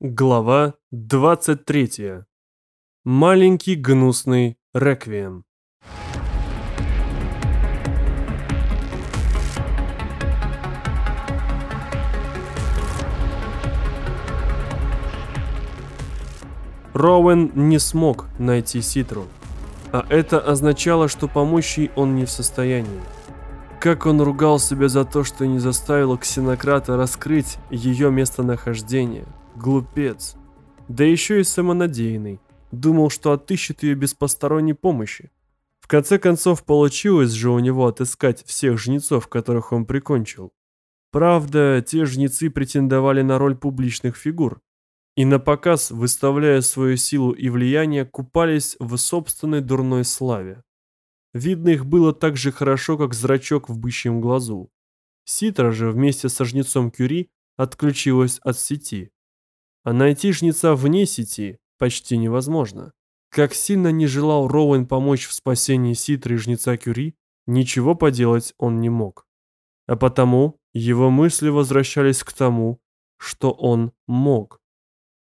Глава 23. Маленький гнусный реквием. Роуэн не смог найти Ситру, а это означало, что помочь ей он не в состоянии. Как он ругал себя за то, что не заставил ксенократа раскрыть ее местонахождение – Глупец. Да еще и самонадеянный. Думал, что отыщет ее без посторонней помощи. В конце концов, получилось же у него отыскать всех жнецов, которых он прикончил. Правда, те жнецы претендовали на роль публичных фигур. И на показ, выставляя свою силу и влияние, купались в собственной дурной славе. Видно их было так же хорошо, как зрачок в бычьем глазу. Ситра же вместе со жнецом Кюри отключилась от сети. А найти жнеца вне сети почти невозможно. Как сильно не желал Роуэн помочь в спасении Ситры жнеца Кюри, ничего поделать он не мог. А потому его мысли возвращались к тому, что он мог.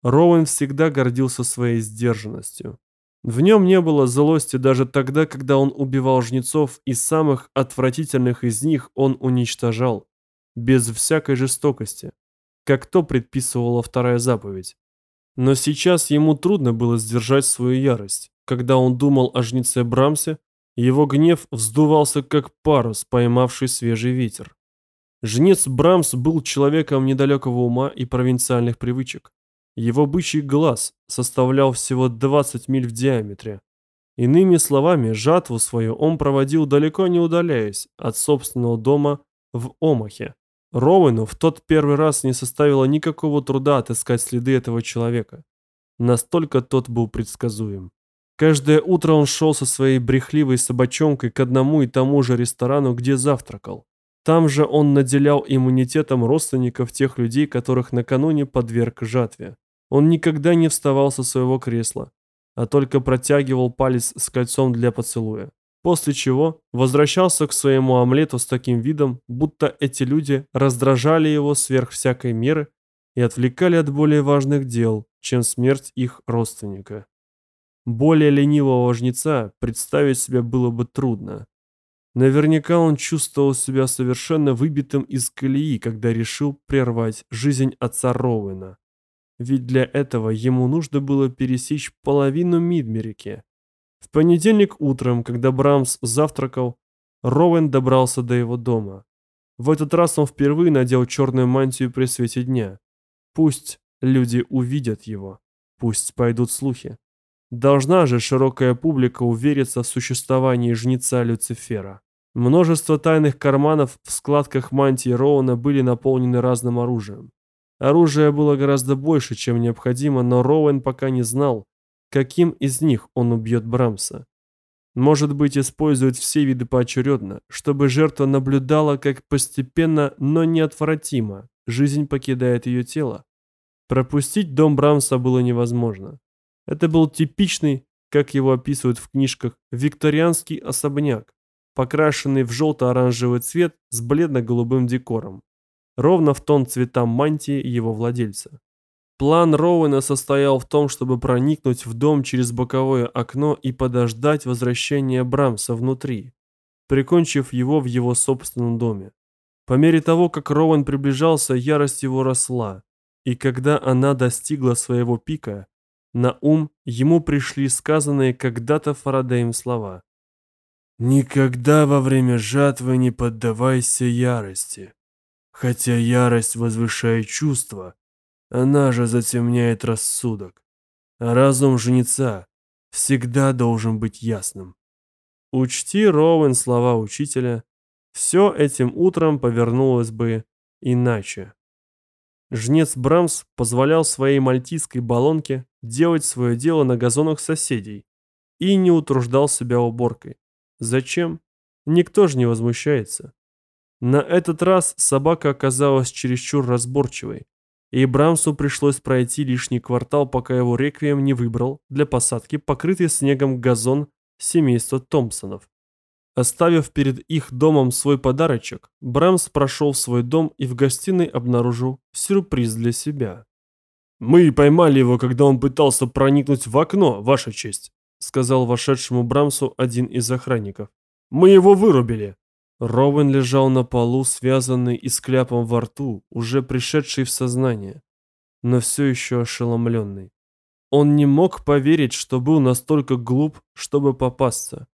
Роуэн всегда гордился своей сдержанностью. В нем не было злости даже тогда, когда он убивал жнецов, и самых отвратительных из них он уничтожал, без всякой жестокости как то предписывала вторая заповедь. Но сейчас ему трудно было сдержать свою ярость. Когда он думал о жнеце Брамсе, его гнев вздувался как парус, поймавший свежий ветер. Жнец Брамс был человеком недалекого ума и провинциальных привычек. Его бычий глаз составлял всего 20 миль в диаметре. Иными словами, жатву свою он проводил далеко не удаляясь от собственного дома в Омахе. Роуэну в тот первый раз не составило никакого труда отыскать следы этого человека. Настолько тот был предсказуем. Каждое утро он шел со своей брехливой собачонкой к одному и тому же ресторану, где завтракал. Там же он наделял иммунитетом родственников тех людей, которых накануне подверг жатве. Он никогда не вставал со своего кресла, а только протягивал палец с кольцом для поцелуя после чего возвращался к своему омлету с таким видом, будто эти люди раздражали его сверх всякой меры и отвлекали от более важных дел, чем смерть их родственника. Более ленивого жнеца представить себе было бы трудно. Наверняка он чувствовал себя совершенно выбитым из колеи, когда решил прервать жизнь отца Роуэна. Ведь для этого ему нужно было пересечь половину Мидмерики, в понедельник утром, когда Брамс завтракал, Роуэн добрался до его дома. В этот раз он впервые надел черную мантию при свете дня. Пусть люди увидят его, пусть пойдут слухи. Должна же широкая публика увериться в существовании жнеца Люцифера. Множество тайных карманов в складках мантии Роуна были наполнены разным оружием. Оружия было гораздо больше, чем необходимо, но Роуэн пока не знал, каким из них он убьет Брамса. Может быть, использует все виды поочередно, чтобы жертва наблюдала, как постепенно, но неотвратимо жизнь покидает ее тело. Пропустить дом Брамса было невозможно. Это был типичный, как его описывают в книжках, викторианский особняк, покрашенный в желто-оранжевый цвет с бледно-голубым декором, ровно в тон цветам мантии его владельца. План Роуэна состоял в том, чтобы проникнуть в дом через боковое окно и подождать возвращения Брамса внутри, прикончив его в его собственном доме. По мере того, как Роуэн приближался, ярость его росла, и когда она достигла своего пика, на ум ему пришли сказанные когда-то Фарадеем слова. «Никогда во время жатвы не поддавайся ярости, хотя ярость возвышает чувства, она же затемняет рассудок. А разум жнеца всегда должен быть ясным. Учти, Роуэн, слова учителя. Все этим утром повернулось бы иначе. Жнец Брамс позволял своей мальтийской баллонке делать свое дело на газонах соседей и не утруждал себя уборкой. Зачем? Никто же не возмущается. На этот раз собака оказалась чересчур разборчивой и Брамсу пришлось пройти лишний квартал, пока его реквием не выбрал для посадки покрытый снегом газон семейства Томпсонов. Оставив перед их домом свой подарочек, Брамс прошел в свой дом и в гостиной обнаружил сюрприз для себя. «Мы поймали его, когда он пытался проникнуть в окно, ваша честь», сказал вошедшему Брамсу один из охранников. «Мы его вырубили». Роуэн лежал на полу, связанный и с кляпом во рту, уже пришедший в сознание, но все еще ошеломленный. Он не мог поверить, что был настолько глуп, чтобы попасться.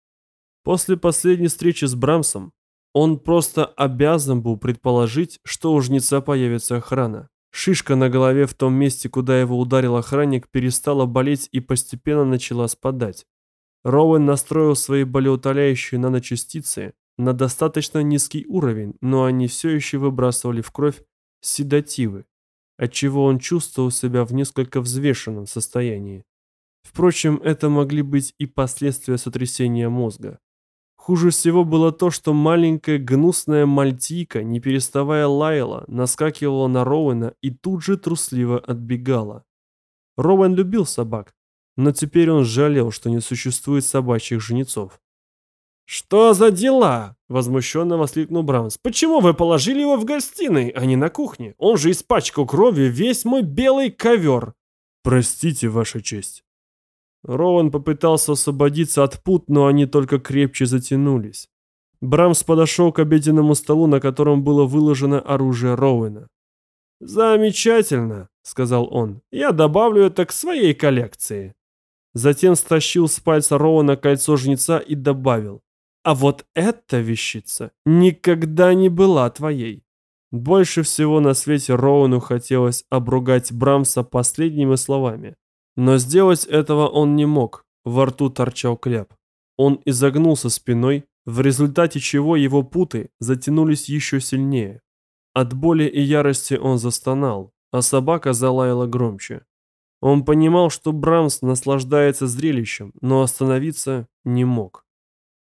После последней встречи с Брамсом он просто обязан был предположить, что у жнеца появится охрана. Шишка на голове в том месте, куда его ударил охранник, перестала болеть и постепенно начала спадать. Роуэн настроил свои болеутоляющие наночастицы на достаточно низкий уровень, но они все еще выбрасывали в кровь седативы, отчего он чувствовал себя в несколько взвешенном состоянии. Впрочем, это могли быть и последствия сотрясения мозга. Хуже всего было то, что маленькая гнусная мальтийка, не переставая лаяла, наскакивала на Роуэна и тут же трусливо отбегала. Роуэн любил собак, но теперь он жалел, что не существует собачьих жнецов. «Что за дела?» – возмущенно воскликнул Браунс. «Почему вы положили его в гостиной, а не на кухне? Он же испачкал кровью весь мой белый ковер!» «Простите, ваша честь». Роуэн попытался освободиться от пут, но они только крепче затянулись. Брамс подошел к обеденному столу, на котором было выложено оружие Роуэна. «Замечательно», — сказал он. «Я добавлю это к своей коллекции». Затем стащил с пальца Роуэна кольцо жнеца и добавил. А вот эта вещица никогда не была твоей. Больше всего на свете Роуну хотелось обругать Брамса последними словами. Но сделать этого он не мог, во рту торчал кляп. Он изогнулся спиной, в результате чего его путы затянулись еще сильнее. От боли и ярости он застонал, а собака залаяла громче. Он понимал, что Брамс наслаждается зрелищем, но остановиться не мог.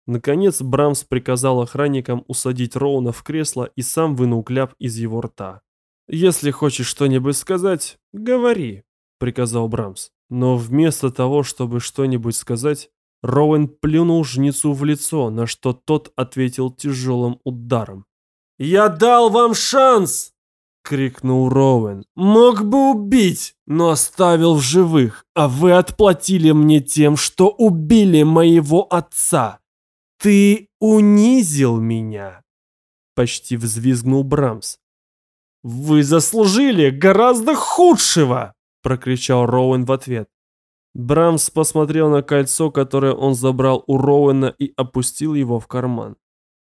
Наконец Брамс приказал охранникам усадить Роуна в кресло и сам вынул кляп из его рта. «Если хочешь что-нибудь сказать, говори», — приказал Брамс. Но вместо того, чтобы что-нибудь сказать, Роуэн плюнул жнецу в лицо, на что тот ответил тяжелым ударом. «Я дал вам шанс!» — крикнул Роуэн. «Мог бы убить, но оставил в живых, а вы отплатили мне тем, что убили моего отца!» «Ты унизил меня!» Почти взвизгнул Брамс. «Вы заслужили гораздо худшего!» Прокричал Роуэн в ответ. Брамс посмотрел на кольцо, которое он забрал у Роуэна и опустил его в карман.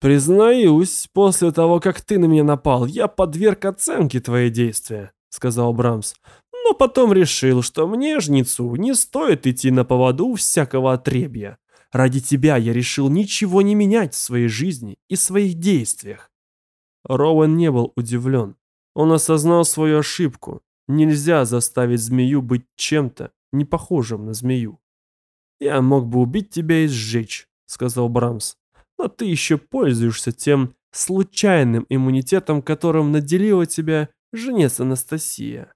«Признаюсь, после того, как ты на меня напал, я подверг оценке твои действия», — сказал Брамс. «Но потом решил, что мне, жнецу, не стоит идти на поводу всякого отребья. Ради тебя я решил ничего не менять в своей жизни и своих действиях. Роуэн не был удивлен. Он осознал свою ошибку. Нельзя заставить змею быть чем-то, не похожим на змею. «Я мог бы убить тебя и сжечь», — сказал Брамс. «Но ты еще пользуешься тем случайным иммунитетом, которым наделила тебя женец Анастасия.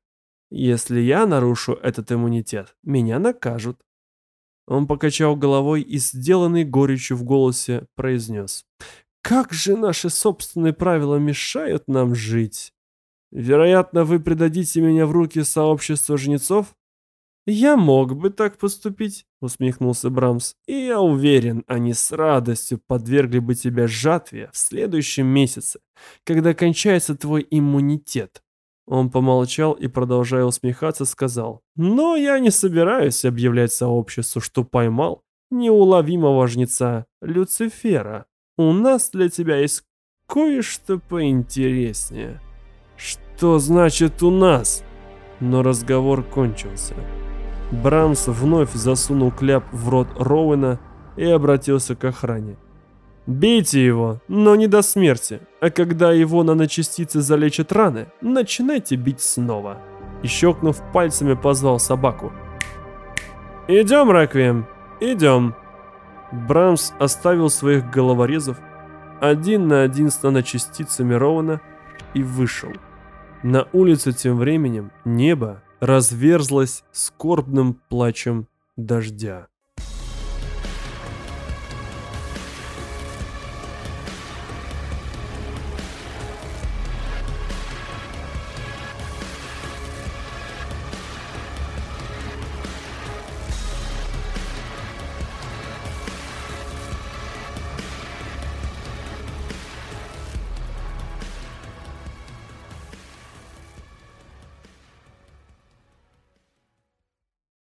Если я нарушу этот иммунитет, меня накажут. Он покачал головой и, сделанный горечью в голосе, произнес. «Как же наши собственные правила мешают нам жить? Вероятно, вы предадите меня в руки сообщества жнецов?» «Я мог бы так поступить», — усмехнулся Брамс. «И я уверен, они с радостью подвергли бы тебя жатве в следующем месяце, когда кончается твой иммунитет. Он помолчал и, продолжая усмехаться, сказал, «Но я не собираюсь объявлять сообществу, что поймал неуловимого жнеца Люцифера. У нас для тебя есть кое-что поинтереснее». «Что значит «у нас»?» Но разговор кончился. Брамс вновь засунул кляп в рот Роуэна и обратился к охране. Бейте его, но не до смерти, а когда его наночастицы залечат раны, начинайте бить снова. И щелкнув пальцами, позвал собаку. «Идем, Реквием, идем!» Брамс оставил своих головорезов один на один с наночастицами Роуна и вышел. На улице тем временем небо разверзлось скорбным плачем дождя.